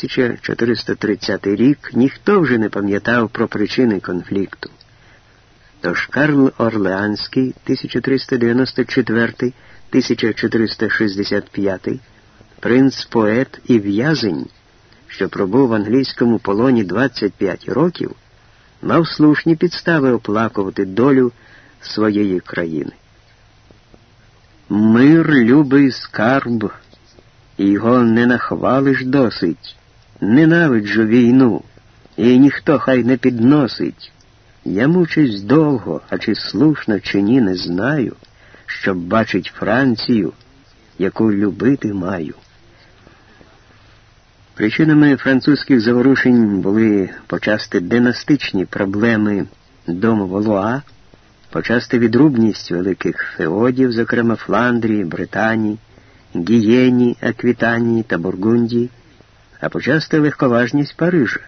1430 рік ніхто вже не пам'ятав про причини конфлікту. Тож Карл Орлеанський 1394-1465, принц поет і в'язень, що пробув в англійському полоні 25 років, мав слушні підстави оплакувати долю своєї країни. Мир, любий скарб, його не нахвалиш досить. Ненавиджу війну, і ніхто хай не підносить. Я мучусь довго, а чи слушно, чи ні, не знаю, щоб бачить Францію, яку любити маю. Причинами французьких заворушень були почасти династичні проблеми дому Волуа, почасти відрубність великих феодів, зокрема Фландрії, Британії, Гієні, Аквітанії та Бургундії, а почасти легковажність Парижа.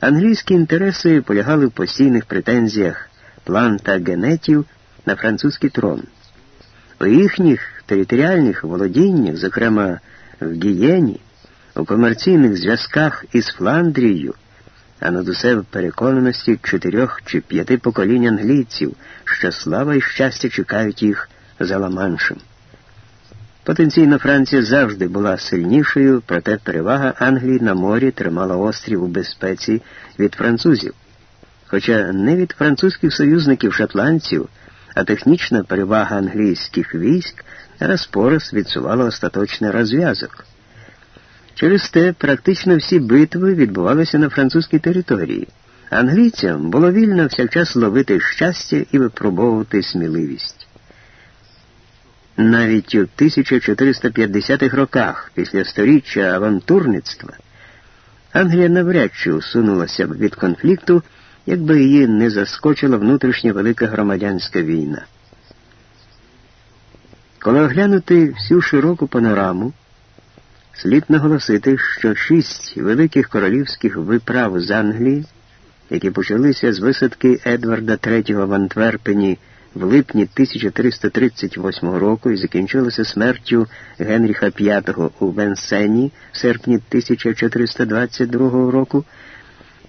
Англійські інтереси полягали в постійних претензіях плантагенетів на французький трон. У їхніх територіальних володіннях, зокрема в Гієні, у комерційних зв'язках із Фландрією, а над усе в переконаності чотирьох чи п'яти поколінь англійців, що слава і щастя чекають їх за Ла-Маншем. Потенційно Франція завжди була сильнішою, проте перевага Англії на морі тримала острів у безпеці від французів. Хоча не від французьких союзників шотландців, а технічна перевага англійських військ раз по раз відсувала остаточний розв'язок. Через те практично всі битви відбувалися на французькій території. Англійцям було вільно всякчас ловити щастя і випробовувати сміливість. Навіть у 1450-х роках, після сторіччя авантурництва, Англія навряд чи усунулася б від конфлікту, якби її не заскочила внутрішня велика громадянська війна. Коли оглянути всю широку панораму, слід наголосити, що шість великих королівських виправ з Англії, які почалися з висадки Едварда III в Антверпені в липні 1338 року і закінчилося смертю Генріха V у Венсені в серпні 1422 року,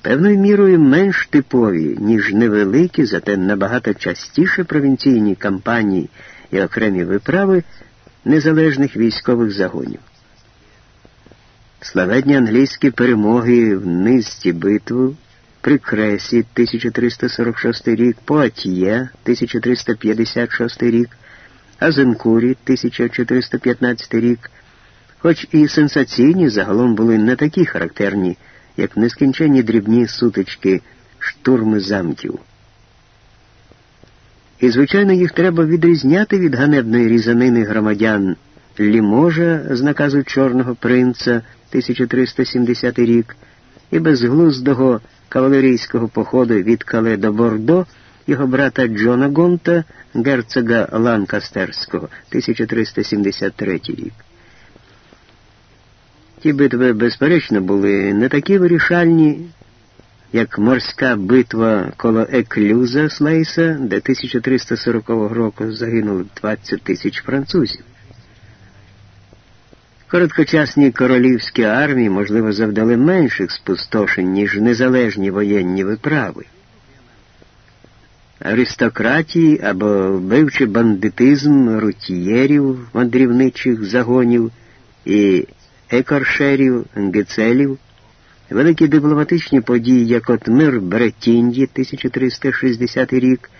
певною мірою менш типові, ніж невеликі, зате набагато частіше провінційні кампанії і окремі виправи незалежних військових загонів. Славетні англійські перемоги в низці битву Кресі 1346 рік, Поатьє 1356 рік, Азенкурі 1415 рік, хоч і сенсаційні загалом були не такі характерні, як нескінченні дрібні сутички штурми замків. І, звичайно, їх треба відрізняти від ганебної різанини громадян Ліможа з наказу Чорного принца 1370 рік і безглуздого кавалерійського походу від Кале до Бордо його брата Джона Гонта, герцога Ланкастерського, 1373 рік. Ті битви, безперечно, були не такі вирішальні, як морська битва коло Еклюза Слейса, де 1340 року загинули 20 тисяч французів. Короткочасні королівські армії, можливо, завдали менших спустошень, ніж незалежні воєнні виправи. Аристократії або вбивчий бандитизм рутієрів, мандрівничих загонів і екоршерів, гецелів, великі дипломатичні події, як от мир Бретінді 1360 рік,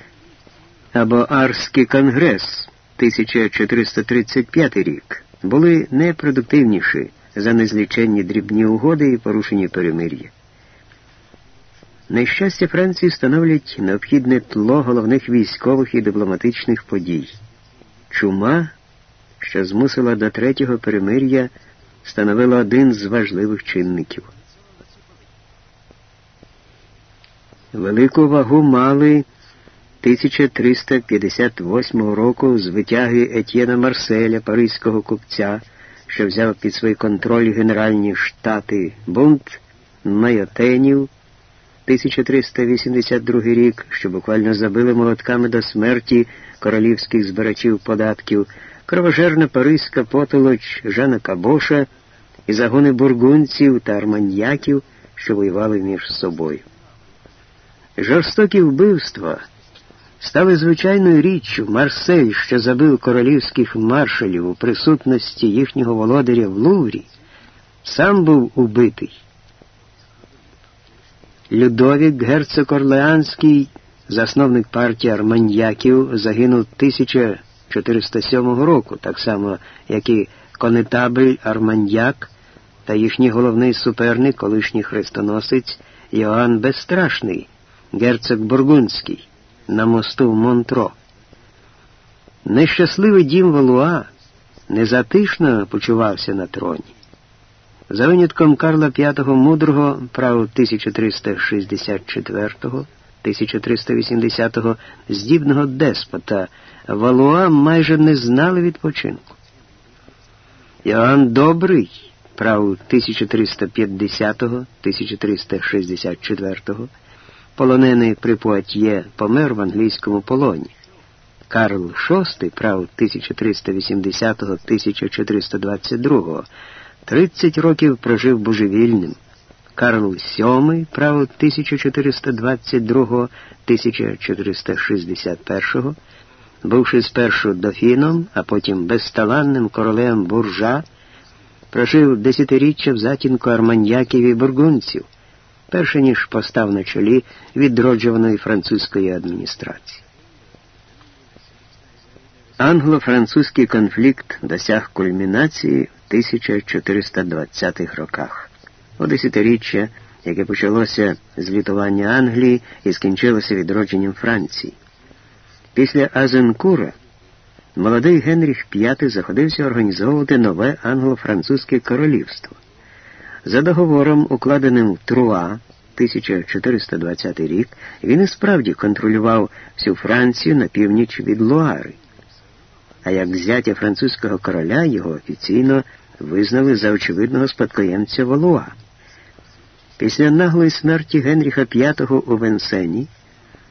або Арський конгрес 1435 рік були непродуктивніші за незліченні дрібні угоди і порушені перемир'я. Нещастя Франції становлять необхідне тло головних військових і дипломатичних подій. Чума, що змусила до третього перемир'я, становила один з важливих чинників. Велику вагу мали 1358 року з витяги Етьєна Марселя, паризького купця, що взяв під свій контроль Генеральні штати бунт Майотенів, 1382 рік, що буквально забили молотками до смерті королівських збирачів податків, кровожерна паризька потолоч Жана Кабоша і загони бургунців та арманьяків, що воювали між собою. Жорстокі вбивства стали звичайною річчю Марсель, що забив королівських маршалів у присутності їхнього володаря в Луврі, сам був убитий. Людовік, герцог Орлеанський, засновник партії арманьяків, загинув 1407 року, так само, як і конетабель Арманьяк та їхній головний суперник, колишній хрестоносець Йоанн Безстрашний, герцог Бургундський, на мосту Монтро. Нещасливий дім Валуа незатишно почувався на троні. За винятком Карла V Мудрого, прав 1364-1380 здібного деспота, Валуа майже не знали відпочинку. Йоанн Добрий, прав 1350-1364, полонений при Пуатьє, помер в англійському полоні. Карл VI, прав 1380-1422, 30 років прожив божевільним. Карл VII, право 1422-1461, бувши спершу дофіном, а потім безталанним королем буржа, прожив десятиріччя в затінку арманьяків і бургунців, перше ніж постав на чолі відроджуваної французької адміністрації. Англо-французький конфлікт досяг кульмінації в 1420-х роках. У десятиріччя, яке почалося з літування Англії і скінчилося відродженням Франції. Після Азенкура молодий Генріх V заходився організовувати нове англо-французьке королівство. За договором, укладеним в Труа 1420 рік, він і справді контролював всю Францію на північ від Луари а як зятя французького короля його офіційно визнали за очевидного спадкоємця Валуа. Після наглої смерті Генріха V у Венсені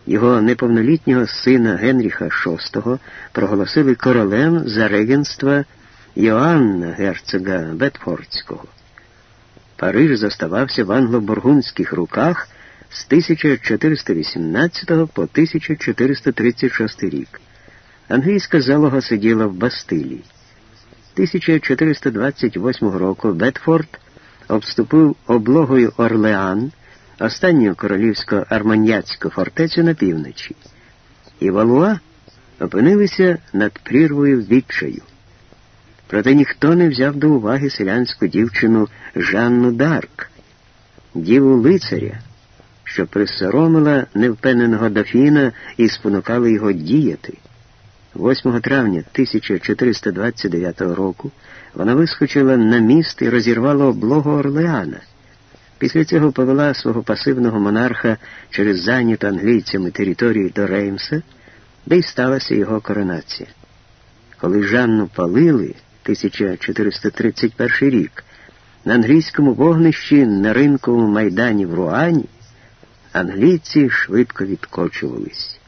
його неповнолітнього сина Генріха VI проголосили королем за регенства Йоанна герцога Бетфордського. Париж заставався в англо-бургундських руках з 1418 по 1436 рік. Англійська залога сиділа в Бастилії. 1428 року Бетфорд обступив облогою Орлеан, останню королівсько арманьяцьку фортецю на півночі, і Валуа опинилися над прірвою відчаю. Проте ніхто не взяв до уваги селянську дівчину Жанну Дарк, діву лицаря, що присоромила невпевненого дофіна і спонукала його діяти. 8 травня 1429 року вона вискочила на міст і розірвала облогу Орлеана. Після цього повела свого пасивного монарха через зайняту англійцями територію до Реймса, де й сталася його коронація. Коли Жанну палили 1431 рік на англійському вогнищі на ринковому майдані в Руані, англійці швидко відкочувались.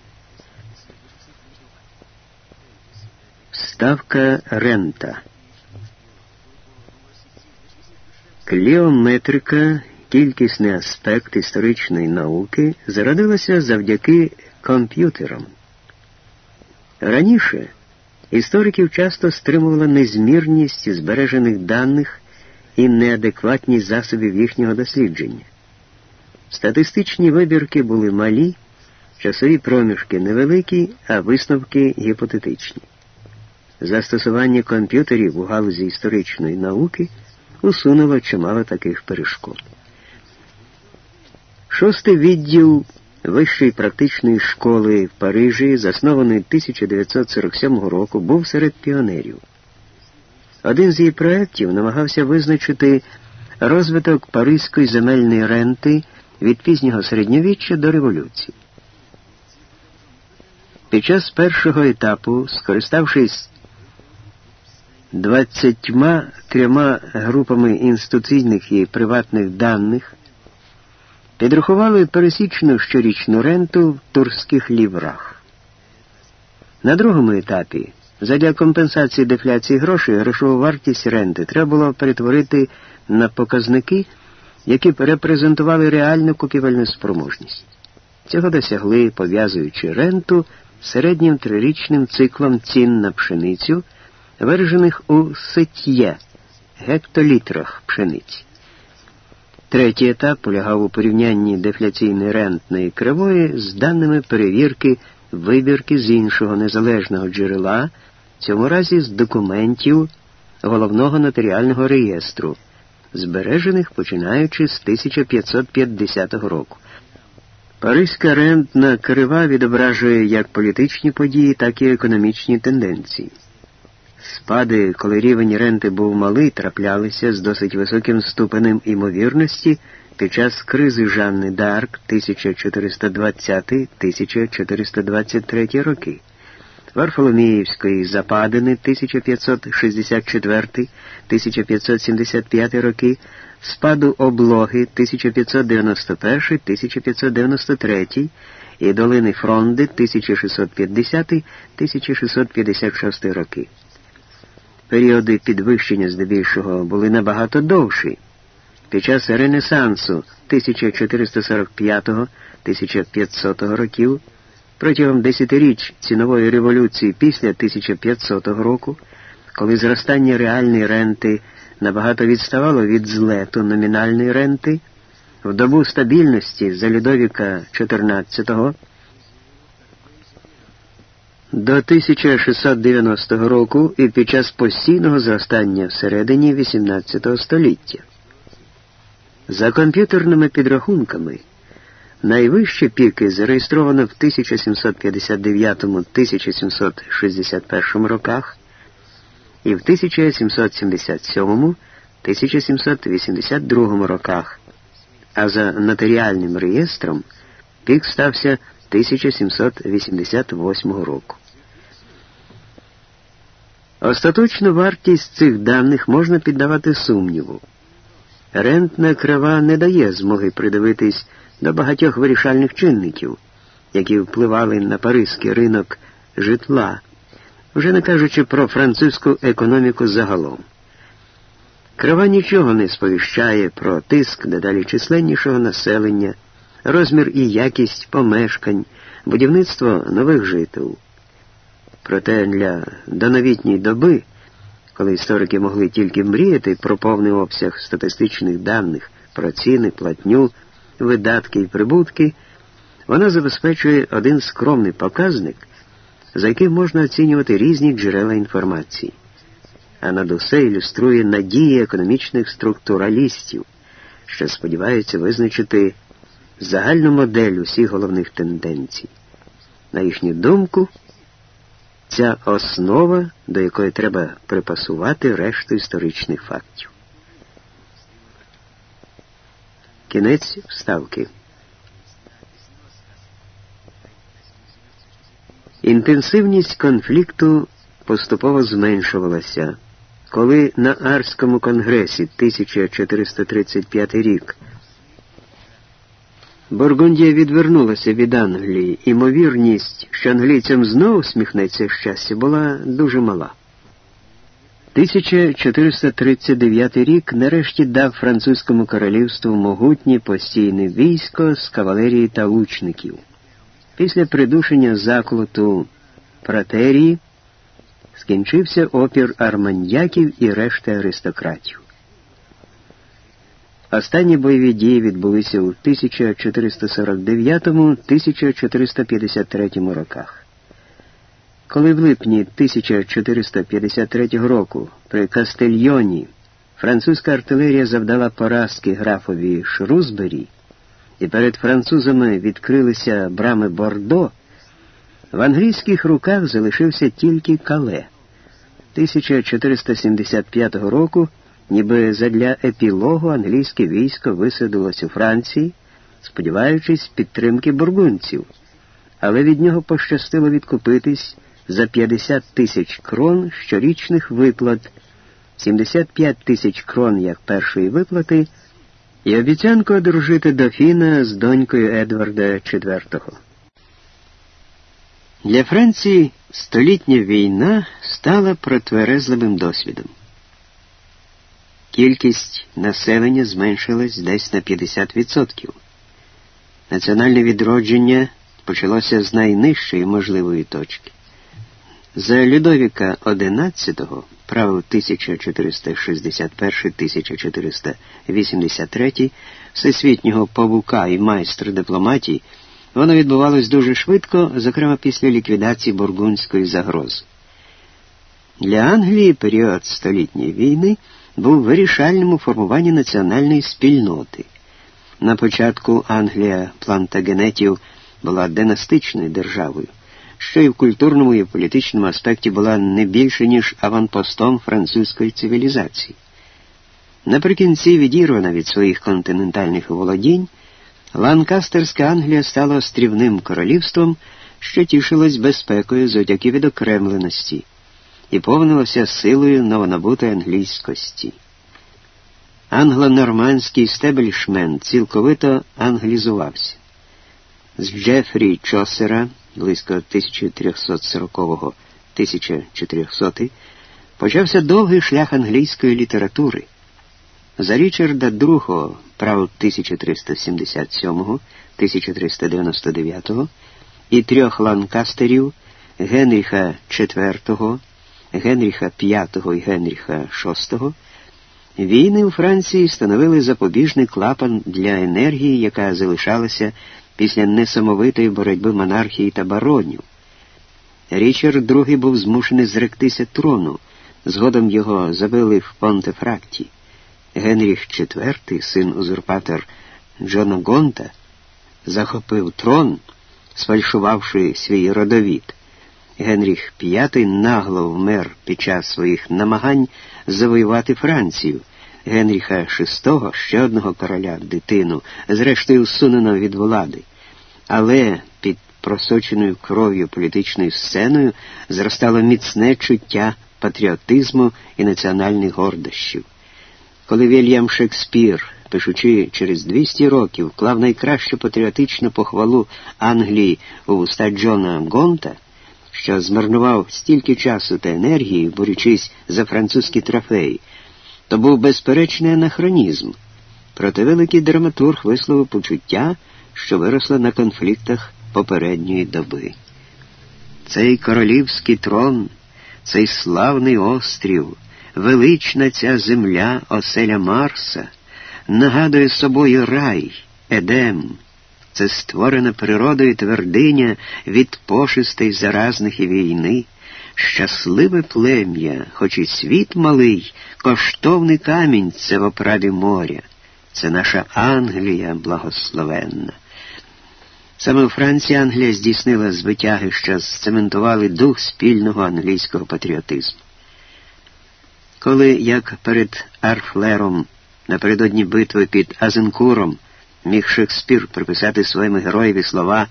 Ставка рента. Кліометрика, кількісний аспект історичної науки, зародилася завдяки комп'ютерам. Раніше істориків часто стримувала незмірність збережених даних і неадекватність засобів їхнього дослідження. Статистичні вибірки були малі, часові проміжки невеликі, а висновки гіпотетичні. Застосування комп'ютерів у галузі історичної науки усунуло чимало таких перешкод. Шостий відділ Вищої практичної школи в Парижі, заснований 1947 року, був серед піонерів. Один з її проєктів намагався визначити розвиток паризької земельної ренти від пізнього середньовіччя до революції. Під час першого етапу, скориставшись двадцятьма трьома групами інституційних і приватних даних підрахували пересічну щорічну ренту в турських ліврах. На другому етапі Задля компенсації дефляції грошей грошову вартість ренти треба було перетворити на показники, які б репрезентували реальну купівельну спроможність. Цього досягли, пов'язуючи ренту середнім трирічним циклом цін на пшеницю, виражених у сит'є гектолітрах пшениці. Третій етап полягав у порівнянні дефляційної рентної кривої з даними перевірки вибірки з іншого незалежного джерела, в цьому разі з документів головного нотаріального реєстру, збережених починаючи з 1550 року. Паризька рентна крива відображує як політичні події, так і економічні тенденції. Спади, коли рівень ренти був малий, траплялися з досить високим ступенем імовірності під час кризи Жанни Дарк 1420-1423 роки, Варфоломіївської западини 1564-1575 роки, спаду облоги 1591-1593 і долини Фронди 1650-1656 роки. Періоди підвищення здебільшого були набагато довші. Під час Ренесансу 1445-1500 років, протягом десятиріч цінової революції після 1500 року, коли зростання реальної ренти набагато відставало від злету номінальної ренти, в добу стабільності за Людовіка XIV до 1690 року і під час постійного зростання всередині XVIII століття. За комп'ютерними підрахунками, найвищі піки зареєстровано в 1759-1761 роках і в 1777-1782 роках, а за нотаріальним реєстром пік стався 1788 року. Остаточну вартість цих даних можна піддавати сумніву. Рентна крива не дає змоги придивитись до багатьох вирішальних чинників, які впливали на паризький ринок житла, вже не кажучи про французьку економіку загалом. Крива нічого не сповіщає про тиск дедалі численнішого населення, розмір і якість помешкань, будівництво нових жител. Проте для доновітньої доби, коли історики могли тільки мріяти про повний обсяг статистичних даних про ціни, платню, видатки і прибутки, вона забезпечує один скромний показник, за яким можна оцінювати різні джерела інформації, а над усе ілюструє надії економічних структуралістів, що сподіваються визначити загальну модель усіх головних тенденцій. На їхню думку, ця основа, до якої треба припасувати решту історичних фактів. Кінець вставки. Інтенсивність конфлікту поступово зменшувалася. Коли на Арському конгресі 1435 рік Бургундія відвернулася від Англії, імовірність, що англійцям знову сміхнеться щастя, була дуже мала. 1439 рік нарешті дав французькому королівству могутнє постійне військо з кавалерії та лучників. Після придушення заколоту пратерії скінчився опір арманьяків і решти аристократів. Останні бойові дії відбулися у 1449-1453 роках. Коли в липні 1453 року при Кастельйоні французька артилерія завдала поразки графові Шрузбері, і перед французами відкрилися брами Бордо, в англійських руках залишився тільки Кале. 1475 року ніби задля епілогу англійське військо висадилось у Франції, сподіваючись підтримки бургунців, але від нього пощастило відкупитись за 50 тисяч крон щорічних виплат, 75 тисяч крон як першої виплати, і обіцянку одружити дофіна з донькою Едварда IV. Для Франції столітня війна стала протверезливим досвідом. Кількість населення зменшилась десь на 50%. Національне відродження почалося з найнижчої можливої точки. За Людовіка XI, правил 1461-1483 всесвітнього павука і майстра дипломатії, воно відбувалось дуже швидко, зокрема після ліквідації бургундської загрози. Для Англії період столітньої війни був вирішальним у формуванні національної спільноти. На початку Англія плантагенетів була династичною державою, що і в культурному і в політичному аспекті була не більше, ніж аванпостом французької цивілізації. Наприкінці відірвана від своїх континентальних володінь, Ланкастерська Англія стала острівним королівством, що тішилось безпекою завдяки відокремленості і повнилося силою новонабутої англійськості. Англо-нормандський стеблішмент цілковито англізувався. З Джефрі Чосера близько 1340-1400 почався довгий шлях англійської літератури. За Річарда II, прав 1377-1399 і трьох ланкастерів Генріха IV, Генріха V і Генріха VI Війни у Франції становили запобіжний клапан для енергії, яка залишалася після несамовитої боротьби монархії та баронів. Річард II був змушений зректися трону, згодом його забили в Понтефракті. Генріх IV, син узурпатор Джона Гонта, захопив трон, сфальшувавши свій родовід. Генріх V нагло вмер під час своїх намагань завоювати Францію. Генріха VI, ще одного короля, дитину, зрештою усунено від влади. Але під просоченою кров'ю політичною сценою зростало міцне чуття патріотизму і національних гордощів. Коли Вільям Шекспір, пишучи через 200 років, вклав найкращу патріотичну похвалу Англії у уста Джона Гонта, що змарнував стільки часу та енергії, борючись за французькі трофеї, то був безперечний анахронізм. Проте великий драматург висловив почуття, що виросло на конфліктах попередньої доби. Цей королівський трон, цей славний острів, велична ця земля, оселя Марса, нагадує собою рай, Едем. Це створена природою твердиня від пошистей заразних і війни, щасливе плем'я, хоч і світ малий, коштовний камінь це в оправі моря, це наша Англія благословенна. Саме у Франції Англія здійснила звитяги, що сцементували дух спільного англійського патріотизму. Коли, як перед Арфлером напередодні битви під Азенкуром, міг Шекспір приписати своєму героєві слова,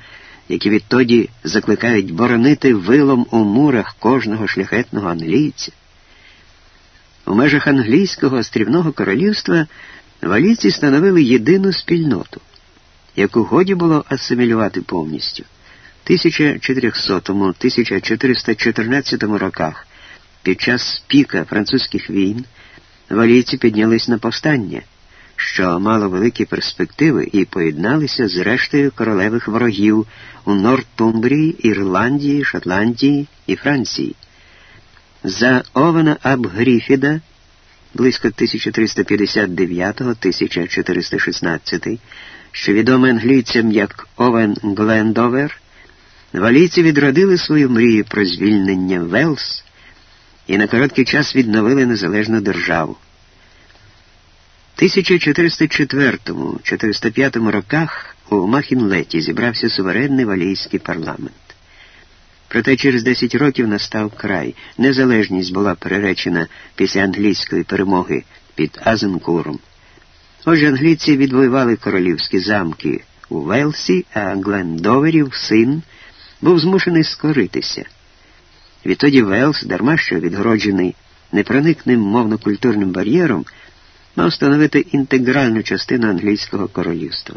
які відтоді закликають боронити вилом у мурах кожного шляхетного англійця. У межах англійського острівного королівства валійці становили єдину спільноту, яку годі було асимілювати повністю. В 1400-1414 роках під час піка французьких війн валійці піднялись на повстання що мало великі перспективи і поєдналися з рештою королевих ворогів у Нортумбрії, Ірландії, Шотландії і Франції. За Овена ап Гріфіда близько 1359-1416, що відомий англійцям як Овен Глендовер, валійці відродили свою мрію про звільнення Велс і на короткий час відновили незалежну державу. 1404-405 роках у Махінлеті зібрався суверенний валійський парламент. Проте через 10 років настав край. Незалежність була приречена після англійської перемоги під Азенкуром. Отже, англійці відвоювали королівські замки у Велсі, а Глендоверів син був змушений скоритися. Відтоді Велс, дарма що відгороджений непроникним мовно-культурним бар'єром, мав становити інтегральну частину англійського королівства.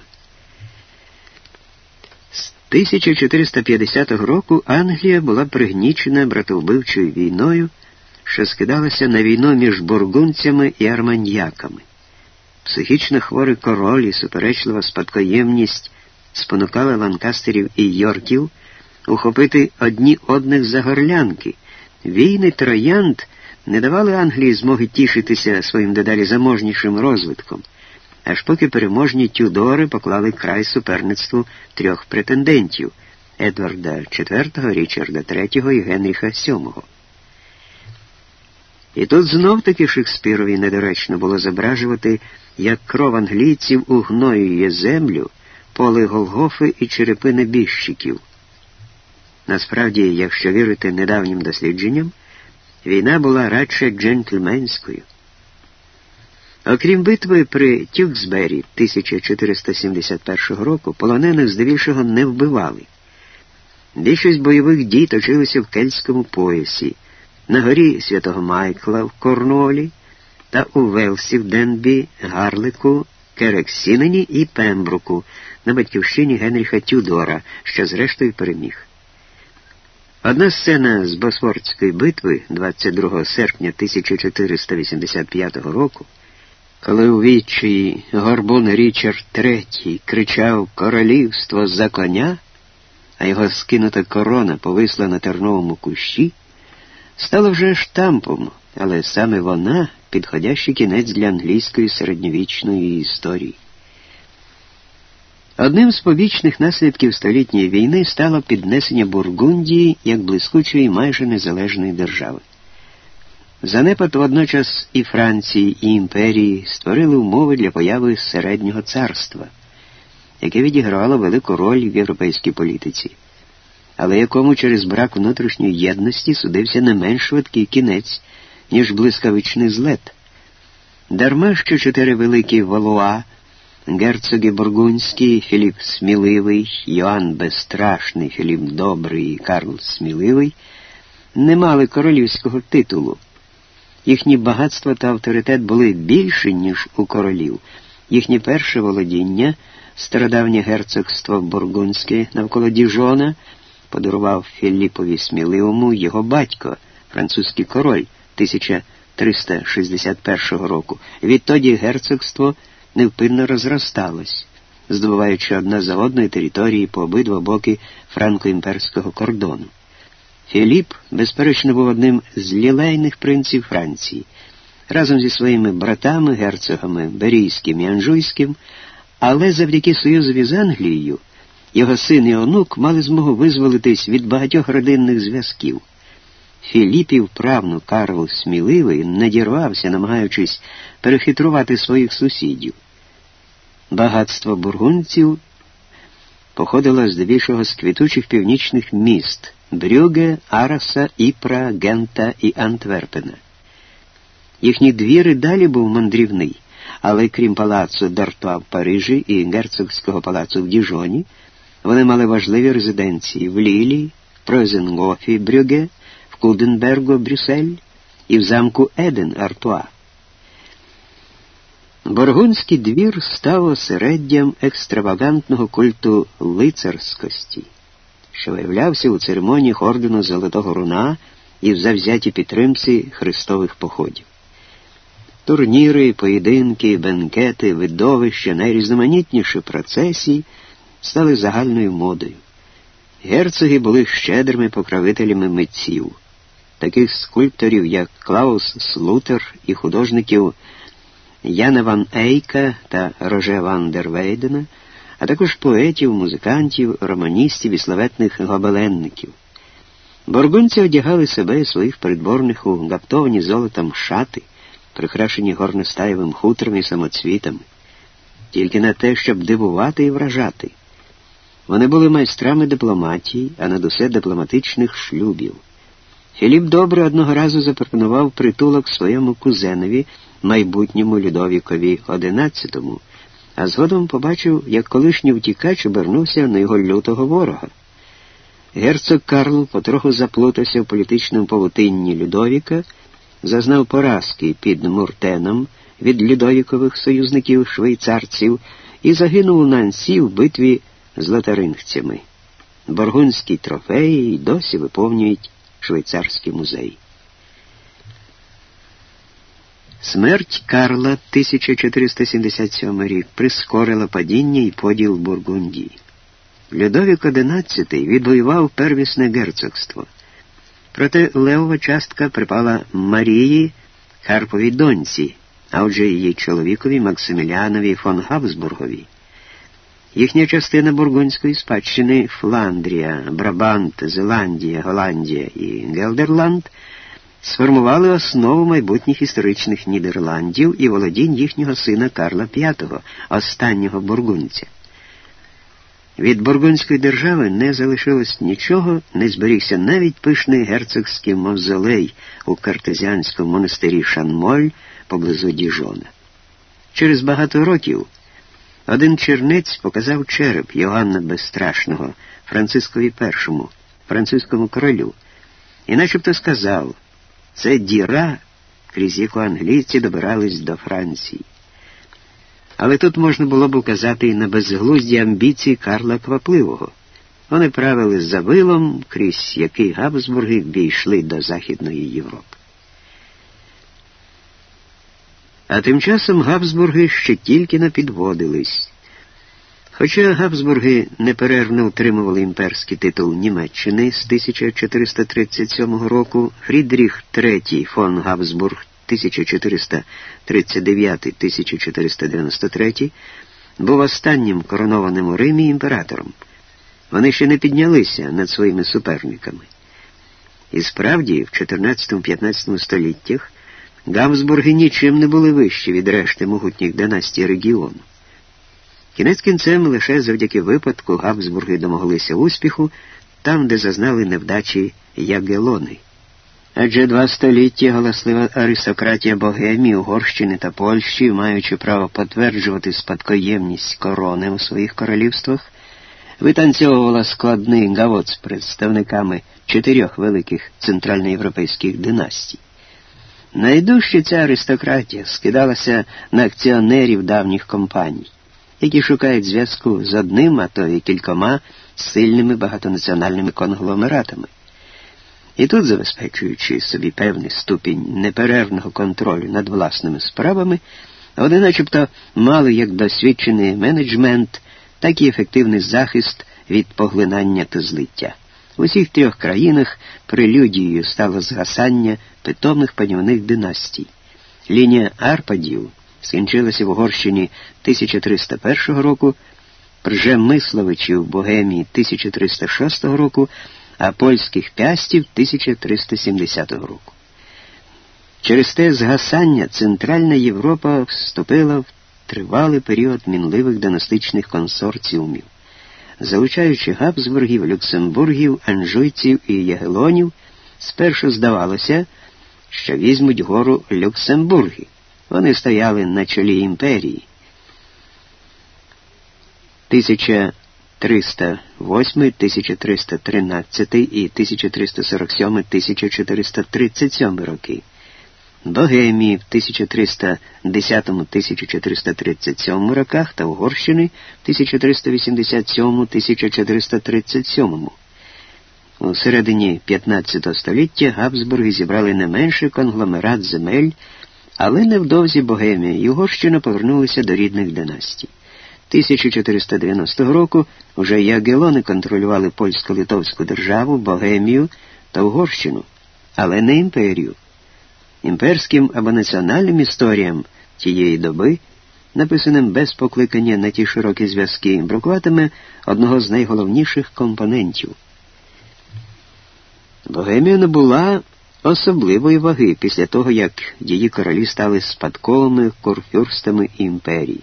З 1450 року Англія була пригнічена братовбивчою війною, що скидалася на війну між бургунцями і арманьяками. Психічно хворий король і суперечлива спадкоємність спонукали ланкастерів і Йорків ухопити одні одних за горлянки. Війни троянд не давали Англії змоги тішитися своїм дедалі заможнішим розвитком, аж поки переможні Тюдори поклали край суперництву трьох претендентів Едварда IV, Річарда III і Генріха VII. І тут знов таки Шекспірові недоречно було зображувати, як кров англійців угноює землю, поле Голгофи і черепи небіжчиків. Насправді, якщо вірити недавнім дослідженням, війна була радше джентльменською. Окрім битви при Тюксбері 1471 року, полонених здебільшого не вбивали. Більшість бойових дій точилися в Кельтському поясі, на горі Святого Майкла в Корнолі та у Велсі в Денбі, Гарлику, Керексінені і Пембруку на батьківщині Генріха Тюдора, що зрештою переміг. Одна сцена з Босфорської битви 22 серпня 1485 року, коли у відчаї горбун Річард III кричав Королівство за коня, а його скинута корона повисла на терновому кущі, стала вже штампом, але саме вона підходящий кінець для англійської середньовічної історії. Одним з побічних наслідків столітньої війни стало піднесення Бургундії як блискучої майже незалежної держави. Занепад водночас і Франції, і імперії створили умови для появи середнього царства, яке відігравало велику роль в європейській політиці, але якому через брак внутрішньої єдності судився не менш швидкий кінець, ніж блискавичний злет. Дарма що чотири великі Валуа – Герцоги Бургунський, Філіп Сміливий, Йоанн Безстрашний, Філіп Добрий і Карл Сміливий не мали королівського титулу. Їхні багатства та авторитет були більші, ніж у королів. Їхнє перше володіння, стародавнє герцогство Бургунське навколо Діжона, подарував Філіпові Сміливому його батько, французький король 1361 року. Відтоді герцогство невпинно розросталось, здобуваючи одна за одною території по обидва боки франко-імперського кордону. Філіп, безперечно, був одним з лілейних принців Франції. Разом зі своїми братами, герцогами Берійським і Анжуйським, але завдяки союзові з Англією його син і онук мали змогу визволитись від багатьох родинних зв'язків. Філіпів правну Карл Сміливий надірвався, намагаючись перехитрувати своїх сусідів. Багатство бургунців походило здебільшого з квітучих північних міст Брюге, Араса, Іпра, Гента і Антверпена. Їхній двір і далі був мандрівний, але крім палацу д'Артуа в Парижі і герцогського палацу в Діжоні, вони мали важливі резиденції в Лілі, Прінзенгофі, Брюге, в Куденбергу, Брюссель і в замку Еден, Артуа. Боргунський двір став осереддям екстравагантного культу лицарськості, що виявлявся у церемоніях ордену Золотого Руна і в завзятій підтримці хрестових походів. Турніри, поєдинки, бенкети, видовища, найрізноманітніші процесії стали загальною модою. Герцоги були щедрими покровителями митців, таких скульпторів, як Клаус Слутер і художників. Яна Ван Ейка та Роже Ван дер Вейдена, а також поетів, музикантів, романістів і славетних гобеленників. Боргунці одягали себе і своїх придборних у гаптовані золотом шати, прикрашені горностаєвим хутром і самоцвітами, тільки на те, щоб дивувати і вражати. Вони були майстрами дипломатії, а над усе дипломатичних шлюбів. Філіп добре одного разу запропонував притулок своєму кузенові майбутньому Людовікові XI, а згодом побачив, як колишній втікач обернувся на його лютого ворога. Герцог Карл потроху заплутався в політичному павутинні Людовіка, зазнав поразки під Муртеном від Людовікових союзників швейцарців і загинув у Нансі в битві з лотарингцями. Боргунські трофеї й досі виповнюють швейцарський музей. Смерть Карла 1477 рік прискорила падіння і поділ Бургундії. Людовік XI відвоював первісне герцогство. Проте левова частка припала Марії Харповій доньці, а отже її чоловікові Максиміліанові фон Габсбургові. Їхня частина бургундської спадщини Фландрія, Брабант, Зеландія, Голландія і Гелдерланд сформували основу майбутніх історичних Нідерландів і володінь їхнього сина Карла V, останнього бургунця. Від бургундської держави не залишилось нічого, не зберігся навіть пишний герцогський мавзолей у картезіанському монастирі Шанмоль поблизу Діжона. Через багато років один чернець показав череп Йоганна Безстрашного Францискові І, французькому королю, і начебто сказав, це діра, крізь яку англійці добирались до Франції. Але тут можна було б указати і на безглузді амбіції Карла Квапливого. Вони правили за вилом, крізь який Габсбурги війшли до Західної Європи. А тим часом Габсбурги ще тільки напідводились. Хоча Габсбурги неперервно утримували імперський титул Німеччини з 1437 року, Фрідріх III фон Габсбург 1439-1493 був останнім коронованим у Римі імператором. Вони ще не піднялися над своїми суперниками. І справді, в 14-15 століттях Габсбурги нічим не були вищі від решти могутніх династій регіону. Кінець кінцем лише завдяки випадку Габсбурги домоглися успіху там, де зазнали невдачі Ягелони. Адже два століття галаслива аристократія Богемії, Угорщини та Польщі, маючи право потверджувати спадкоємність корони у своїх королівствах, витанцьовувала складний гавот з представниками чотирьох великих центральноєвропейських династій. Найдужче ця аристократія скидалася на акціонерів давніх компаній, які шукають зв'язку з одним, а то і кількома сильними багатонаціональними конгломератами. І тут, забезпечуючи собі певний ступінь неперервного контролю над власними справами, вони начебто мали як досвідчений менеджмент, так і ефективний захист від поглинання та злиття. В усіх трьох країнах прелюдією стало згасання питомних панівних династій. Лінія Арпадів скінчилася в Угорщині 1301 року, Пржемисловичів Богемії 1306 року а польських пястів 1370 року. Через те згасання Центральна Європа вступила в тривалий період мінливих династичних консорціумів, залучаючи Габсбургів, Люксембургів, Анжуйців і Ягелонів, спершу здавалося, що візьмуть гору Люксембурги. Вони стояли на чолі імперії. 308, 1313 і 1347-1437 роки. Богемії в 1310-1437 роках та Угорщини в 1387-1437. У середині 15 століття Габсбурги зібрали не менший конгломерат земель, але невдовзі Богемія і Угорщина повернулися до рідних династій. 1490 року вже Ягелони контролювали польсько-литовську державу, Богемію та Угорщину, але не імперію. Імперським або національним історіям тієї доби, написаним без покликання на ті широкі зв'язки, бракуватиме одного з найголовніших компонентів. Богемія не була особливої ваги після того, як її королі стали спадковими курфюрстами імперії.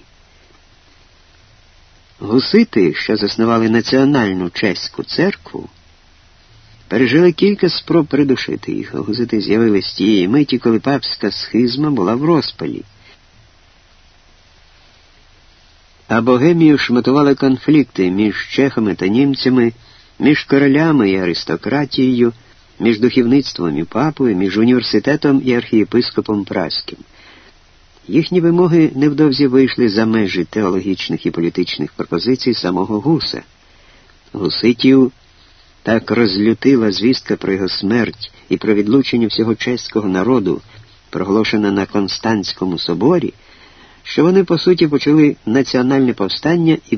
Гусити, що заснували національну чеську церкву, пережили кілька спроб придушити їх. Гусити з'явились тієї миті, коли папська схизма була в розпалі. А Богемію шматували конфлікти між чехами та німцями, між королями і аристократією, між духовництвом і папою, між університетом і архієпископом Праським. Їхні вимоги невдовзі вийшли за межі теологічних і політичних пропозицій самого гуса. Гуситів так розлютила звістка про його смерть і про відлучення всього чеського народу, проголошена на Константському соборі, що вони, по суті, почали національне повстання і